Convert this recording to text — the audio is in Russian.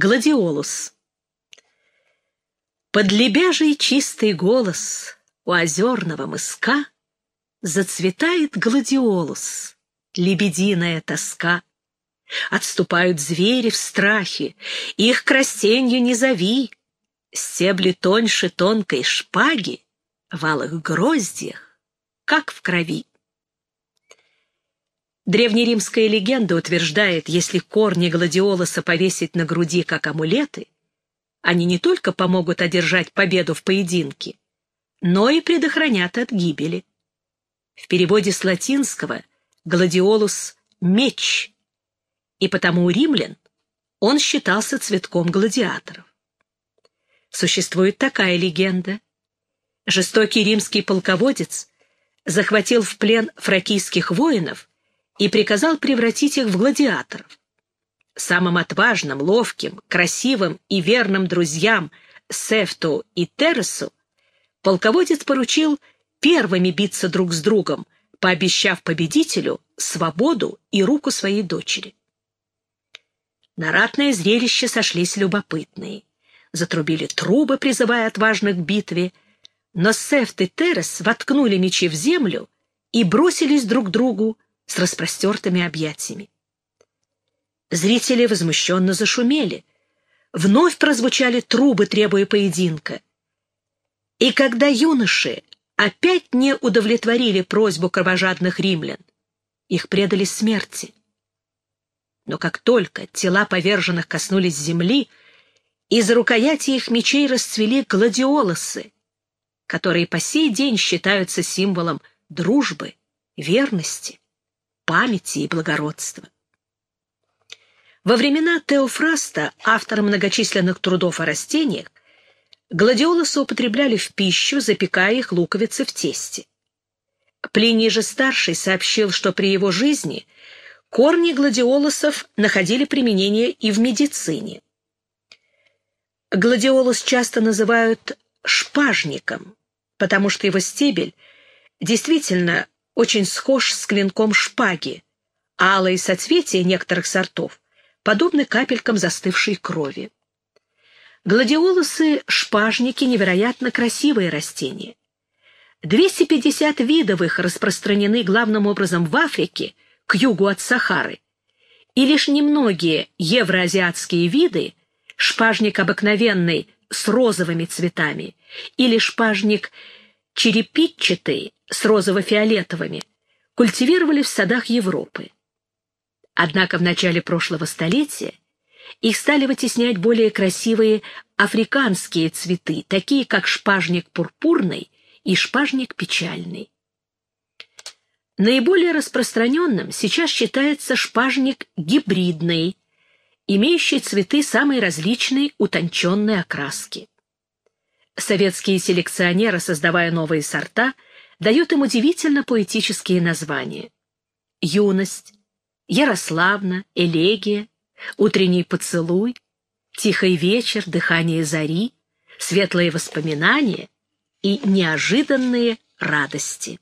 Гладиолус. Под лебяжий чистый голос у озерного мыска Зацветает гладиолус, лебединая тоска. Отступают звери в страхе, их к растенью не зови. Стебли тоньше тонкой шпаги, в алых гроздьях, как в крови. Древнеримская легенда утверждает, если корни гладиолуса повесить на груди как амулеты, они не только помогут одержать победу в поединке, но и предохранят от гибели. В переводе с латинского гладиолус — меч, и потому у римлян он считался цветком гладиаторов. Существует такая легенда. Жестокий римский полководец захватил в плен фракийских воинов и приказал превратить их в гладиаторов. Самым отважным, ловким, красивым и верным друзьям Сефту и Тересу полководец поручил первыми биться друг с другом, пообещав победителю свободу и руку своей дочери. На ратное зрелище сошлись любопытные. Затрубили трубы, призывая отважных к битве, но Сефт и Терес воткнули мечи в землю и бросились друг другу, с распростертыми объятиями. Зрители возмущенно зашумели. Вновь прозвучали трубы, требуя поединка. И когда юноши опять не удовлетворили просьбу кровожадных римлян, их предали смерти. Но как только тела поверженных коснулись земли, из рукояти их мечей расцвели гладиолосы, которые по сей день считаются символом дружбы, верности памяти и благородства. Во времена Теофраста, автора многочисленных трудов о растениях, гладиолусы употребляли в пищу, запекая их луковицы в тесте. Плиний же старший сообщил, что при его жизни корни гладиолусов находили применение и в медицине. Гладиолус часто называют шпажником, потому что его стебель действительно очень схож с клинком шпаги, а алые соцветия некоторых сортов подобны капелькам застывшей крови. Гладиолусы — шпажники, невероятно красивые растения. 250 видов их распространены главным образом в Африке, к югу от Сахары, и лишь немногие евроазиатские виды, шпажник обыкновенный с розовыми цветами или шпажник черепичатый с розово-фиолетовыми культивировали в садах Европы. Однако в начале прошлого столетия их стали вытеснять более красивые африканские цветы, такие как шпажник пурпурный и шпажник печальный. Наиболее распространенным сейчас считается шпажник гибридный, имеющий цветы самой различной утонченной окраски. Советские селекционеры, создавая новые сорта, дают им удивительно поэтические названия. Юность, Ярославна, Элегия, Утренний поцелуй, Тихий вечер, Дыхание зари, Светлые воспоминания и Неожиданные радости.